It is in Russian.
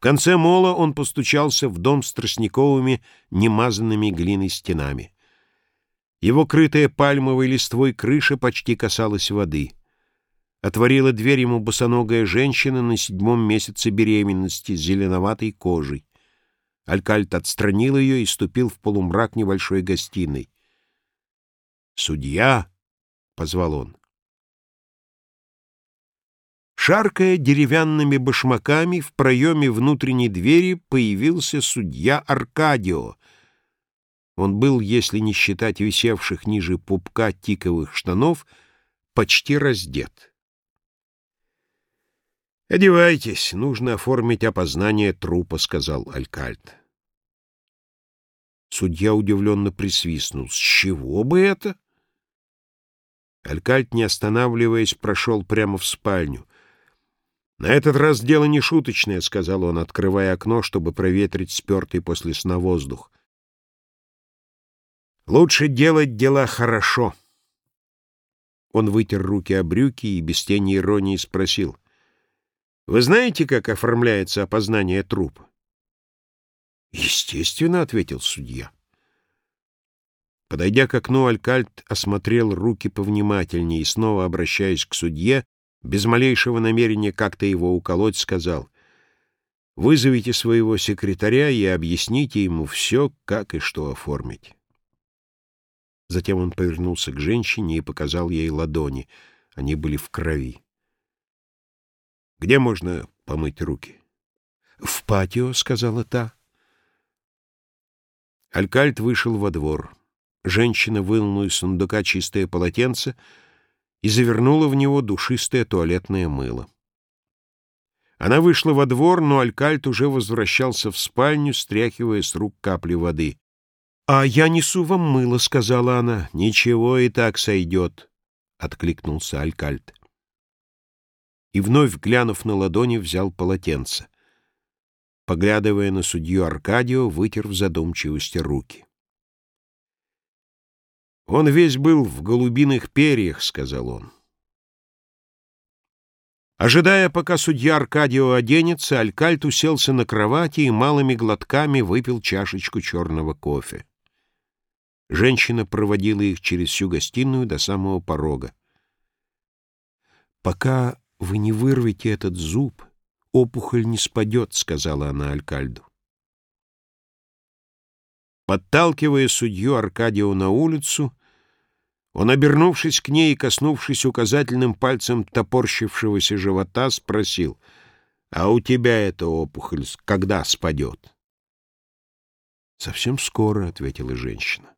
В конце мола он постучался в дом с тростниковыми, немазанными глиной стенами. Его крытая пальмовой листвой крыша почти касалась воды. Отворила дверь ему босоногая женщина на седьмом месяце беременности с зеленоватой кожей. Алькальт отстранил ее и ступил в полумрак небольшой гостиной. «Судья!» — позвал он. Шаркая деревянными башмаками, в проеме внутренней двери появился судья Аркадио. Он был, если не считать висевших ниже пупка тиковых штанов, почти раздет. «Одевайтесь, нужно оформить опознание трупа», — сказал Алькальд. Судья удивленно присвистнул. «С чего бы это?» Алькальд, не останавливаясь, прошел прямо в спальню. «На этот раз дело не шуточное», — сказал он, открывая окно, чтобы проветрить спертый после сна воздух. «Лучше делать дела хорошо». Он вытер руки о брюки и без тени иронии спросил. «Вы знаете, как оформляется опознание трупа?» «Естественно», — ответил судья. Подойдя к окну, Алькальт осмотрел руки повнимательнее и, снова обращаясь к судье, без малейшего намерения как-то его уколоть, сказал, «Вызовите своего секретаря и объясните ему все, как и что оформить». Затем он повернулся к женщине и показал ей ладони. Они были в крови. «Где можно помыть руки?» «В патио», — сказала та. Алькальт вышел во двор. Женщина вынула из сундука чистое полотенце и завернула в него душистое туалетное мыло. Она вышла во двор, но Алькальт уже возвращался в спальню, стряхивая с рук капли воды. «А я несу вам мыло», — сказала она. «Ничего, и так сойдет», — откликнулся Алькальт. И вновь, глянув на ладони, взял полотенце поглядывая на судью Аркадио, вытер в задумчивости руки. «Он весь был в голубиных перьях», — сказал он. Ожидая, пока судья Аркадио оденется, Алькальт уселся на кровати и малыми глотками выпил чашечку черного кофе. Женщина проводила их через всю гостиную до самого порога. «Пока вы не вырвете этот зуб», опухоль не спадет», — сказала она Алькальду. Подталкивая судью Аркадио на улицу, он, обернувшись к ней и коснувшись указательным пальцем топорщившегося живота, спросил, «А у тебя эта опухоль когда спадет?» «Совсем скоро», — ответила женщина.